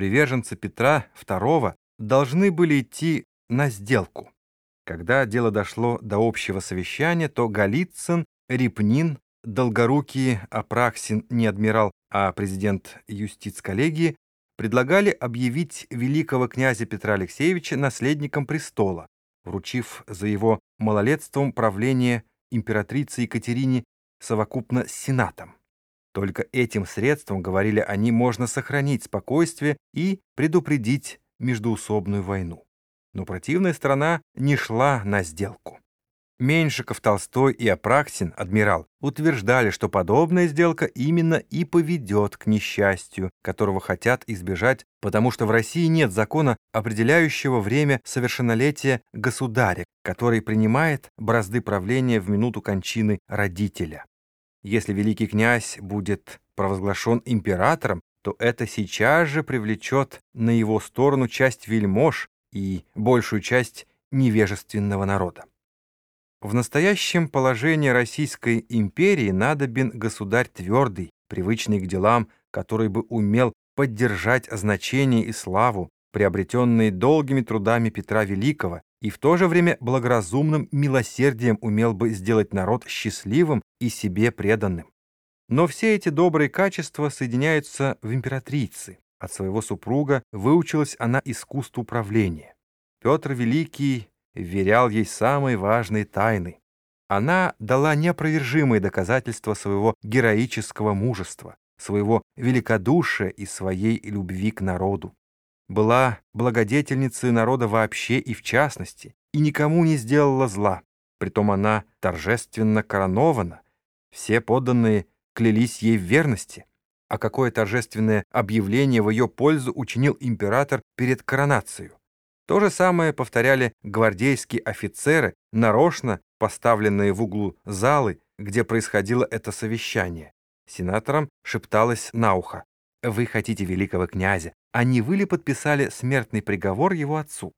приверженцы Петра II должны были идти на сделку. Когда дело дошло до общего совещания, то Голицын, Репнин, Долгорукий, Апраксин, не адмирал, а президент юстиц-коллегии предлагали объявить великого князя Петра Алексеевича наследником престола, вручив за его малолетством правление императрице Екатерине совокупно с сенатом. Только этим средством, говорили они, можно сохранить спокойствие и предупредить междуусобную войну. Но противная сторона не шла на сделку. Меньшиков, Толстой и Апраксин, адмирал, утверждали, что подобная сделка именно и поведет к несчастью, которого хотят избежать, потому что в России нет закона, определяющего время совершеннолетия государя, который принимает бразды правления в минуту кончины родителя. Если великий князь будет провозглашен императором, то это сейчас же привлечет на его сторону часть вельмож и большую часть невежественного народа. В настоящем положении Российской империи надобен государь твердый, привычный к делам, который бы умел поддержать значение и славу, приобретенные долгими трудами Петра Великого, и в то же время благоразумным милосердием умел бы сделать народ счастливым и себе преданным. Но все эти добрые качества соединяются в императрице. От своего супруга выучилась она искусству управления. Петр Великий вверял ей самые важные тайны. Она дала неопровержимые доказательства своего героического мужества, своего великодушия и своей любви к народу была благодетельницей народа вообще и в частности, и никому не сделала зла. Притом она торжественно коронована. Все подданные клялись ей в верности. А какое торжественное объявление в ее пользу учинил император перед коронацией. То же самое повторяли гвардейские офицеры, нарочно поставленные в углу залы, где происходило это совещание. Сенаторам шепталось на ухо. «Вы хотите великого князя, а не вы ли подписали смертный приговор его отцу?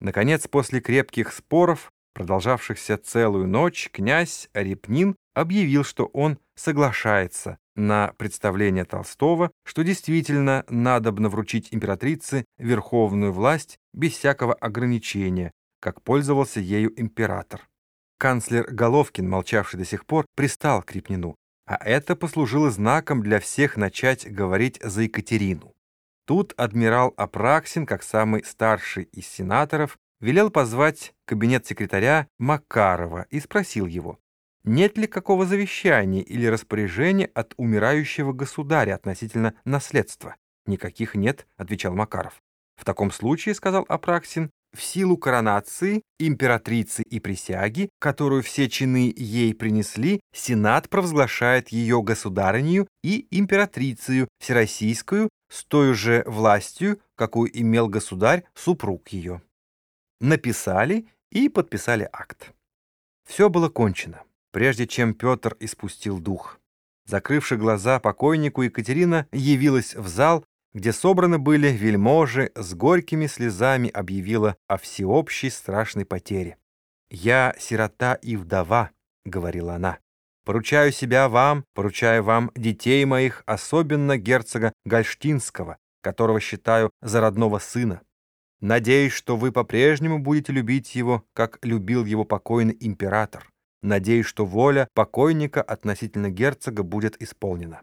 Наконец, после крепких споров, продолжавшихся целую ночь, князь Репнин объявил, что он соглашается на представление Толстого, что действительно надобно вручить императрице верховную власть без всякого ограничения, как пользовался ею император. Канцлер Головкин, молчавший до сих пор, пристал к Репнину, а это послужило знаком для всех начать говорить за Екатерину. Тут адмирал Апраксин, как самый старший из сенаторов, велел позвать кабинет секретаря Макарова и спросил его, нет ли какого завещания или распоряжения от умирающего государя относительно наследства. «Никаких нет», — отвечал Макаров. «В таком случае, — сказал Апраксин, — в силу коронации, императрицы и присяги, которую все чины ей принесли, Сенат провозглашает ее государынью и императрицею всероссийскую с той же властью, какую имел государь, супруг ее. Написали и подписали акт. Все было кончено, прежде чем Петр испустил дух. Закрывши глаза покойнику, Екатерина явилась в зал, где собраны были вельможи, с горькими слезами объявила о всеобщей страшной потере. «Я сирота и вдова», — говорила она. Поручаю себя вам, поручаю вам детей моих, особенно герцога Гольштинского, которого считаю за родного сына. Надеюсь, что вы по-прежнему будете любить его, как любил его покойный император. Надеюсь, что воля покойника относительно герцога будет исполнена.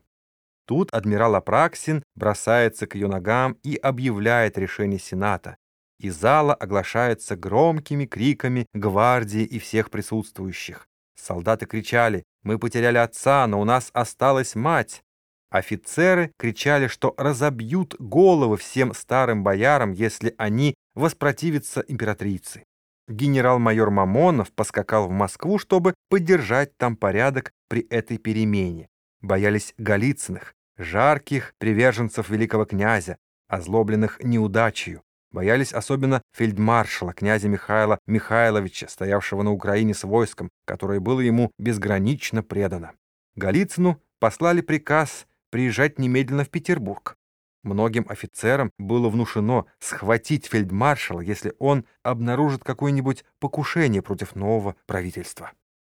Тут адмирал Апраксин бросается к ее ногам и объявляет решение Сената. И зала оглашается громкими криками гвардии и всех присутствующих. Солдаты кричали «Мы потеряли отца, но у нас осталась мать». Офицеры кричали, что разобьют головы всем старым боярам, если они воспротивятся императрице. Генерал-майор Мамонов поскакал в Москву, чтобы поддержать там порядок при этой перемене. Боялись Голицыных, жарких приверженцев великого князя, озлобленных неудачей. Боялись особенно фельдмаршала, князя Михаила Михайловича, стоявшего на Украине с войском, которое было ему безгранично предано. Голицыну послали приказ приезжать немедленно в Петербург. Многим офицерам было внушено схватить фельдмаршала, если он обнаружит какое-нибудь покушение против нового правительства.